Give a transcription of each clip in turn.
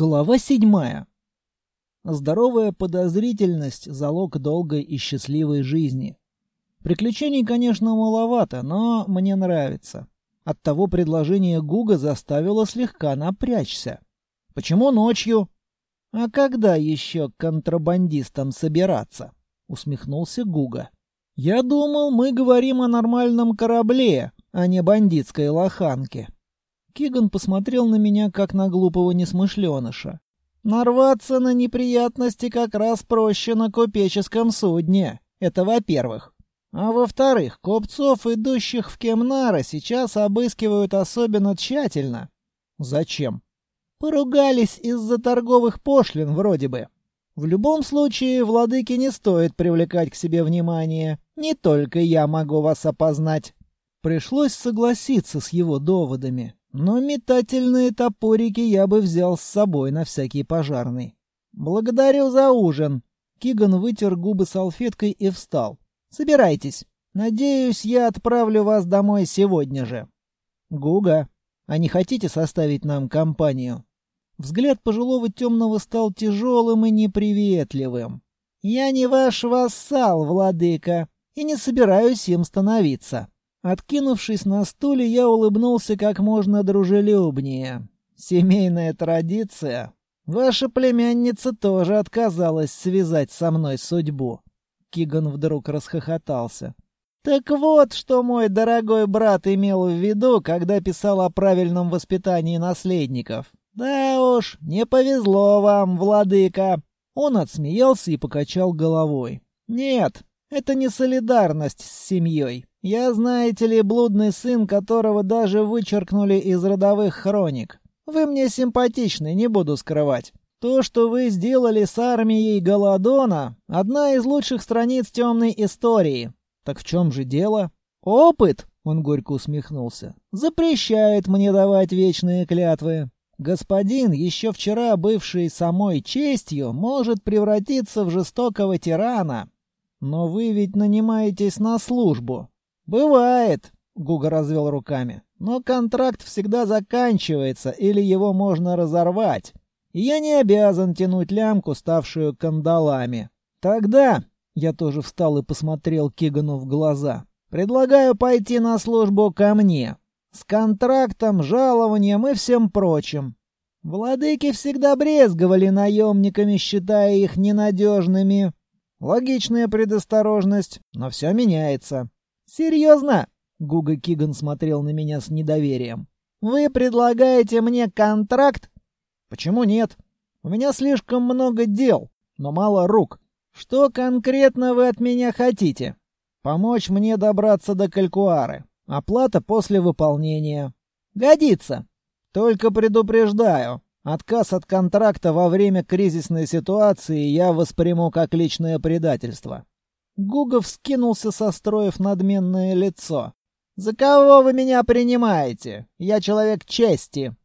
Глава седьмая. Здоровая подозрительность – залог долгой и счастливой жизни. Приключений, конечно, маловато, но мне нравится. Оттого предложение Гуга заставило слегка напрячься. Почему ночью? А когда еще контрабандистам собираться? Усмехнулся Гуга. Я думал, мы говорим о нормальном корабле, а не бандитской лоханке. Киган посмотрел на меня, как на глупого несмышленыша. «Нарваться на неприятности как раз проще на купеческом судне. Это во-первых. А во-вторых, купцов, идущих в Кемнара, сейчас обыскивают особенно тщательно. Зачем? Поругались из-за торговых пошлин вроде бы. В любом случае, владыке не стоит привлекать к себе внимание. Не только я могу вас опознать. Пришлось согласиться с его доводами. Но метательные топорики я бы взял с собой на всякий пожарный. «Благодарю за ужин!» Киган вытер губы салфеткой и встал. «Собирайтесь. Надеюсь, я отправлю вас домой сегодня же». «Гуга, а не хотите составить нам компанию?» Взгляд пожилого темного стал тяжелым и неприветливым. «Я не ваш вассал, владыка, и не собираюсь им становиться». Откинувшись на стуле, я улыбнулся как можно дружелюбнее. «Семейная традиция. Ваша племянница тоже отказалась связать со мной судьбу». Киган вдруг расхохотался. «Так вот, что мой дорогой брат имел в виду, когда писал о правильном воспитании наследников. Да уж, не повезло вам, владыка!» Он отсмеялся и покачал головой. «Нет, это не солидарность с семьей. Я, знаете ли, блудный сын, которого даже вычеркнули из родовых хроник. Вы мне симпатичны, не буду скрывать. То, что вы сделали с армией Голодона, одна из лучших страниц темной истории. Так в чем же дело? Опыт, он горько усмехнулся, запрещает мне давать вечные клятвы. Господин, еще вчера бывший самой честью, может превратиться в жестокого тирана. Но вы ведь нанимаетесь на службу. «Бывает», — Гуга развел руками. «Но контракт всегда заканчивается, или его можно разорвать. Я не обязан тянуть лямку, ставшую кандалами. Тогда...» — я тоже встал и посмотрел Кигану в глаза. «Предлагаю пойти на службу ко мне. С контрактом, жалованием и всем прочим. Владыки всегда брезговали наемниками, считая их ненадежными. Логичная предосторожность, но все меняется. «Серьезно?» — Гуга Киган смотрел на меня с недоверием. «Вы предлагаете мне контракт?» «Почему нет? У меня слишком много дел, но мало рук. Что конкретно вы от меня хотите?» «Помочь мне добраться до Калькуары. Оплата после выполнения». «Годится. Только предупреждаю, отказ от контракта во время кризисной ситуации я восприму как личное предательство. Гугов скинулся, состроив надменное лицо. «За кого вы меня принимаете? Я человек чести.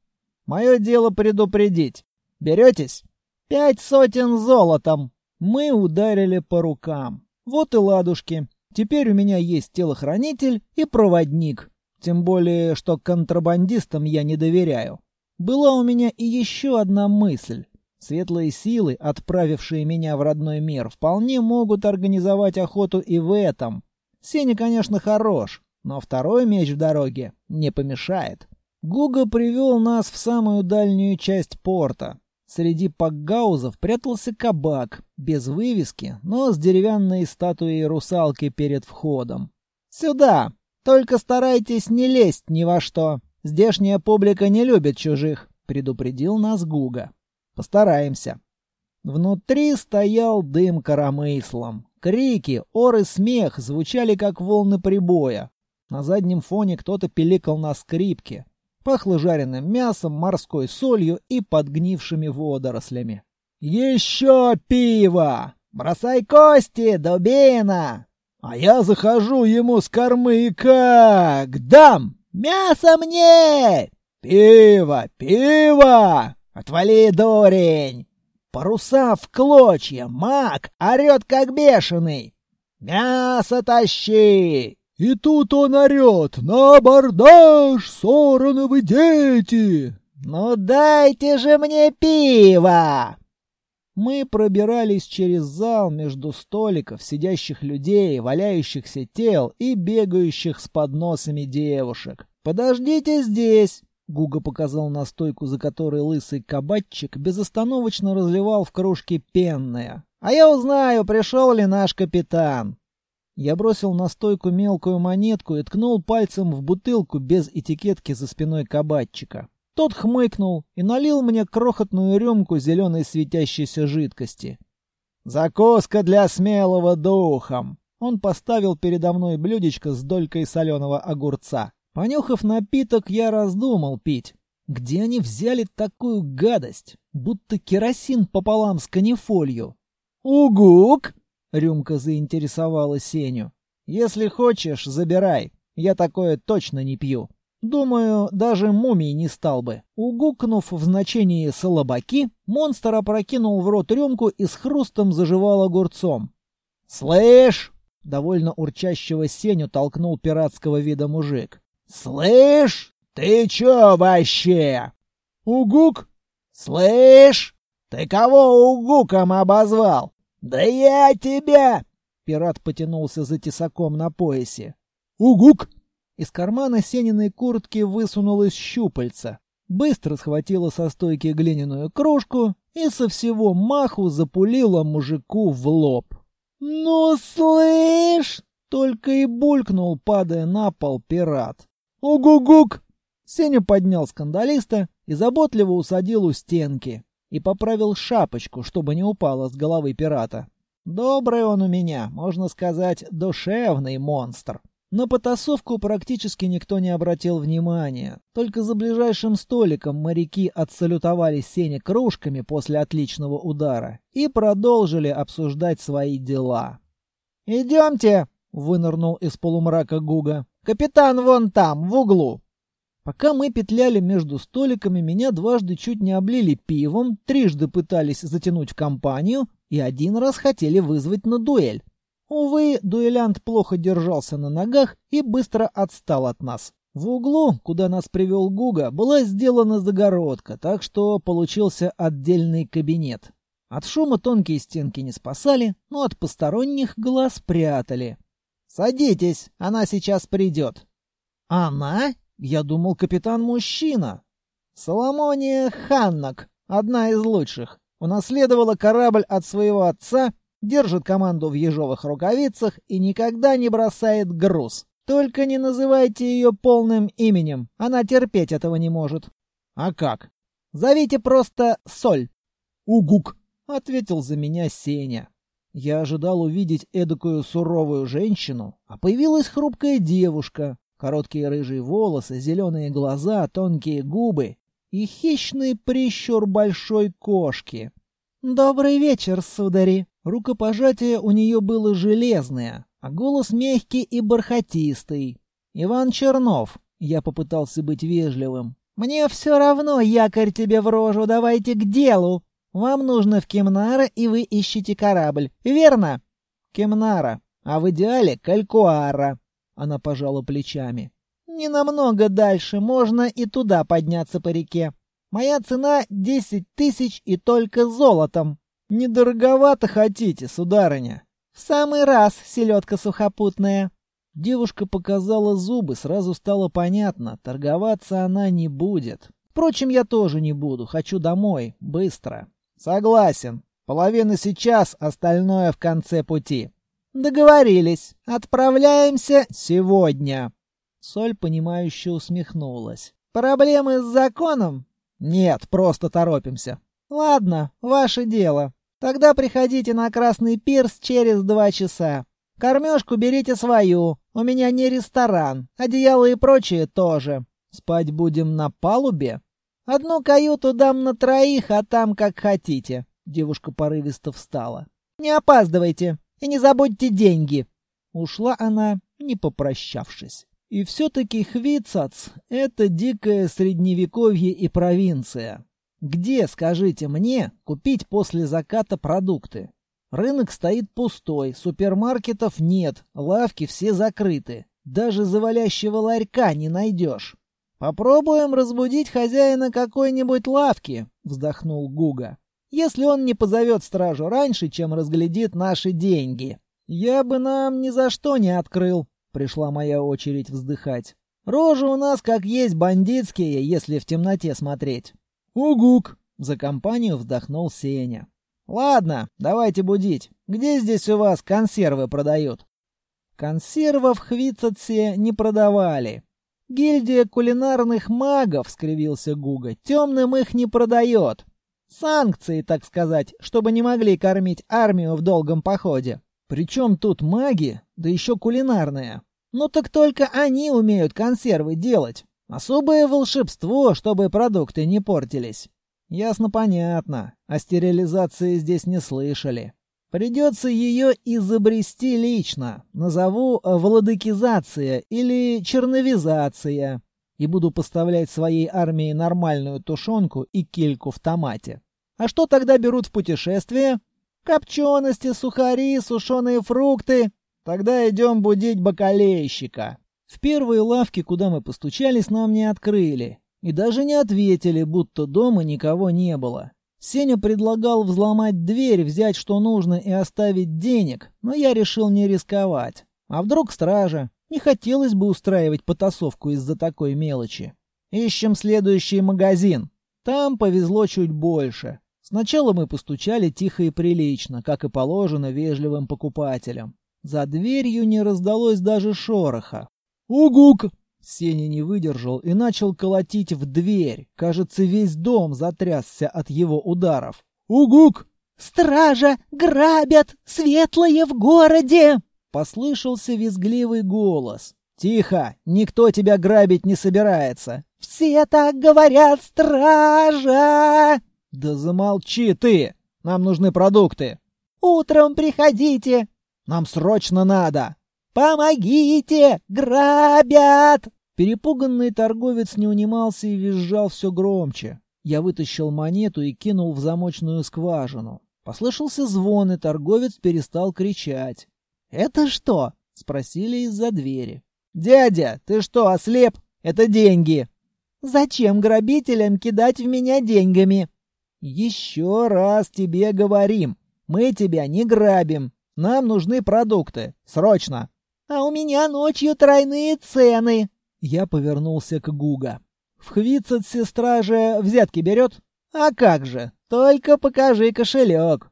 Мое дело предупредить. Беретесь? Пять сотен золотом!» Мы ударили по рукам. Вот и ладушки. Теперь у меня есть телохранитель и проводник. Тем более, что контрабандистам я не доверяю. Была у меня и еще одна мысль. Светлые силы, отправившие меня в родной мир, вполне могут организовать охоту и в этом. Сеня, конечно, хорош, но второй меч в дороге не помешает. Гуга привел нас в самую дальнюю часть порта. Среди пакгаузов прятался кабак, без вывески, но с деревянной статуей русалки перед входом. «Сюда! Только старайтесь не лезть ни во что. Здешняя публика не любит чужих», — предупредил нас Гуга. Постараемся. Внутри стоял дым коромыслом. Крики, ор и смех звучали, как волны прибоя. На заднем фоне кто-то пиликал на скрипке. Пахло жареным мясом, морской солью и подгнившими водорослями. «Еще пиво! Бросай кости, дубина!» А я захожу ему с кормы и как дам! Мясо мне! Пиво, пиво! «Отвали, дурень! Паруса в клочья, маг орет как бешеный! Мясо тащи!» И тут он орет «На абордаж, сороновы дети!» «Ну дайте же мне пиво!» Мы пробирались через зал между столиков, сидящих людей, валяющихся тел и бегающих с подносами девушек. «Подождите здесь!» Гуга показал на стойку, за которой лысый кабачик безостановочно разливал в кружке пенное. «А я узнаю, пришел ли наш капитан!» Я бросил на стойку мелкую монетку и ткнул пальцем в бутылку без этикетки за спиной кабачика. Тот хмыкнул и налил мне крохотную рюмку зеленой светящейся жидкости. «Закуска для смелого духом!» Он поставил передо мной блюдечко с долькой соленого огурца. Понюхав напиток, я раздумал пить. Где они взяли такую гадость? Будто керосин пополам с канифолью. «Угук!» — рюмка заинтересовала Сеню. «Если хочешь, забирай. Я такое точно не пью». Думаю, даже мумий не стал бы. Угукнув в значении «слабаки», монстр опрокинул в рот рюмку и с хрустом заживал огурцом. «Слышь!» — довольно урчащего Сеню толкнул пиратского вида мужик. «Слышь! Ты чё вообще?» «Угук!» «Слышь! Ты кого угуком обозвал?» «Да я тебя!» Пират потянулся за тесаком на поясе. «Угук!» Из кармана Сениной куртки высунулось щупальца. Быстро схватила со стойки глиняную кружку и со всего маху запулила мужику в лоб. «Ну, слышь!» — только и булькнул, падая на пол пират. «Угу-гук!» Сеня поднял скандалиста и заботливо усадил у стенки и поправил шапочку, чтобы не упала с головы пирата. Добрый он у меня, можно сказать, душевный монстр. На потасовку практически никто не обратил внимания. Только за ближайшим столиком моряки отсалютовали Сене кружками после отличного удара и продолжили обсуждать свои дела. «Идемте!» — вынырнул из полумрака Гуга. «Капитан вон там, в углу!» Пока мы петляли между столиками, меня дважды чуть не облили пивом, трижды пытались затянуть в компанию и один раз хотели вызвать на дуэль. Увы, дуэлянт плохо держался на ногах и быстро отстал от нас. В углу, куда нас привел Гуга, была сделана загородка, так что получился отдельный кабинет. От шума тонкие стенки не спасали, но от посторонних глаз прятали. «Садитесь, она сейчас придет». «Она?» Я думал, капитан мужчина. Соломония Ханнак, одна из лучших. Унаследовала корабль от своего отца держит команду в ежовых рукавицах и никогда не бросает груз. Только не называйте ее полным именем, она терпеть этого не может. А как? Зовите просто Соль. Угук, ответил за меня Сеня. Я ожидал увидеть эдакую суровую женщину, а появилась хрупкая девушка. Короткие рыжие волосы, зеленые глаза, тонкие губы и хищный прищур большой кошки. «Добрый вечер, судари!» Рукопожатие у нее было железное, а голос мягкий и бархатистый. «Иван Чернов», — я попытался быть вежливым. «Мне все равно, якорь тебе в рожу, давайте к делу. Вам нужно в Кемнара, и вы ищете корабль, верно?» «Кемнара, а в идеале Калькуара», — она пожала плечами. «Не намного дальше, можно и туда подняться по реке. Моя цена — десять тысяч и только золотом». «Недороговато хотите, сударыня?» «В самый раз, селедка сухопутная». Девушка показала зубы, сразу стало понятно, торговаться она не будет. Впрочем, я тоже не буду, хочу домой, быстро. Согласен. Половина сейчас, остальное в конце пути. Договорились. Отправляемся сегодня. Соль, понимающе усмехнулась. Проблемы с законом? Нет, просто торопимся. Ладно, ваше дело. Тогда приходите на Красный пирс через два часа. Кормежку берите свою. У меня не ресторан. Одеяло и прочее тоже. Спать будем на палубе? Одну каюту дам на троих, а там как хотите. Девушка порывисто встала. Не опаздывайте и не забудьте деньги. Ушла она, не попрощавшись. И все-таки Хвицац — это дикое средневековье и провинция. Где, скажите мне, купить после заката продукты? Рынок стоит пустой, супермаркетов нет, лавки все закрыты. Даже завалящего ларька не найдешь. «Попробуем разбудить хозяина какой-нибудь лавки», — вздохнул Гуга. «Если он не позовет стражу раньше, чем разглядит наши деньги. Я бы нам ни за что не открыл», — пришла моя очередь вздыхать. «Рожи у нас как есть бандитские, если в темноте смотреть». «Угук», — за компанию вздохнул Сеня. «Ладно, давайте будить. Где здесь у вас консервы продают?» Консервов Хвицатсе не продавали. Гильдия кулинарных магов, скривился Гуга, темным их не продает. Санкции, так сказать, чтобы не могли кормить армию в долгом походе. Причем тут маги, да еще кулинарные. Ну так только они умеют консервы делать. Особое волшебство, чтобы продукты не портились. Ясно-понятно. О стерилизации здесь не слышали. Придется ее изобрести лично. Назову владыкизация или черновизация. И буду поставлять своей армии нормальную тушенку и кильку в томате. А что тогда берут в путешествие? Копчености, сухари, сушеные фрукты. Тогда идем будить бакалейщика. В первой лавке, куда мы постучались, нам не открыли. И даже не ответили, будто дома никого не было. Сеня предлагал взломать дверь, взять что нужно и оставить денег, но я решил не рисковать. А вдруг стража? Не хотелось бы устраивать потасовку из-за такой мелочи. Ищем следующий магазин. Там повезло чуть больше. Сначала мы постучали тихо и прилично, как и положено вежливым покупателям. За дверью не раздалось даже шороха. «Угук!» Сеня не выдержал и начал колотить в дверь. Кажется, весь дом затрясся от его ударов. «Угук!» «Стража! Грабят! Светлые в городе!» Послышался визгливый голос. «Тихо! Никто тебя грабить не собирается!» «Все так говорят, стража!» «Да замолчи ты! Нам нужны продукты!» «Утром приходите!» «Нам срочно надо!» «Помогите! Грабят!» Перепуганный торговец не унимался и визжал все громче. Я вытащил монету и кинул в замочную скважину. Послышался звон, и торговец перестал кричать. «Это что?» — спросили из-за двери. «Дядя, ты что, ослеп? Это деньги!» «Зачем грабителям кидать в меня деньгами?» «Еще раз тебе говорим. Мы тебя не грабим. Нам нужны продукты. Срочно!» «А у меня ночью тройные цены!» Я повернулся к Гуга. «В Хвицет сестра же взятки берет?» «А как же! Только покажи кошелек!»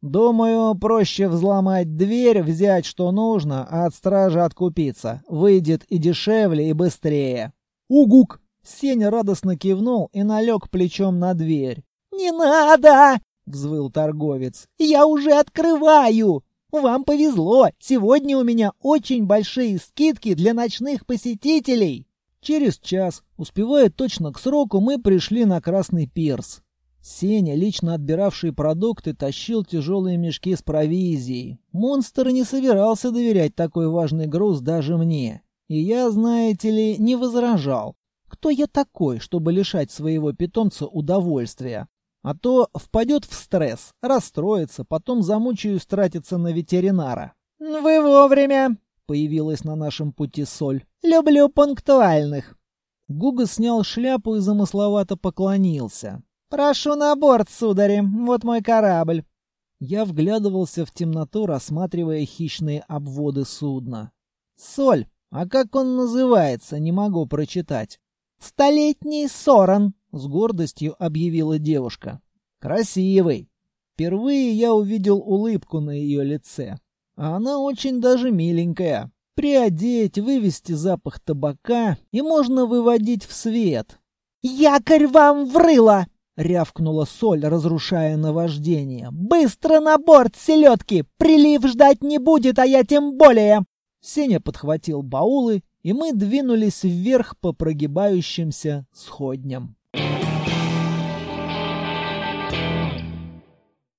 «Думаю, проще взломать дверь, взять что нужно, а от стражи откупиться. Выйдет и дешевле, и быстрее». «Угук!» Сеня радостно кивнул и налег плечом на дверь. «Не надо!» — взвыл торговец. «Я уже открываю!» Вам повезло, сегодня у меня очень большие скидки для ночных посетителей. Через час, успевая точно к сроку, мы пришли на Красный Пирс. Сеня, лично отбиравший продукты, тащил тяжелые мешки с провизией. Монстр не собирался доверять такой важный груз даже мне. И я, знаете ли, не возражал. Кто я такой, чтобы лишать своего питомца удовольствия? А то впадет в стресс, расстроится, потом замучаюсь тратиться на ветеринара. «Вы вовремя!» — появилась на нашем пути соль. «Люблю пунктуальных!» Гуга снял шляпу и замысловато поклонился. «Прошу на борт, судари, вот мой корабль!» Я вглядывался в темноту, рассматривая хищные обводы судна. «Соль, а как он называется, не могу прочитать». «Столетний Сорон», — с гордостью объявила девушка. «Красивый!» Впервые я увидел улыбку на ее лице. А она очень даже миленькая. Приодеть, вывести запах табака, и можно выводить в свет. «Якорь вам врыло!» — рявкнула соль, разрушая наваждение. «Быстро на борт, селедки! Прилив ждать не будет, а я тем более!» Сеня подхватил баулы, и мы двинулись вверх по прогибающимся сходням.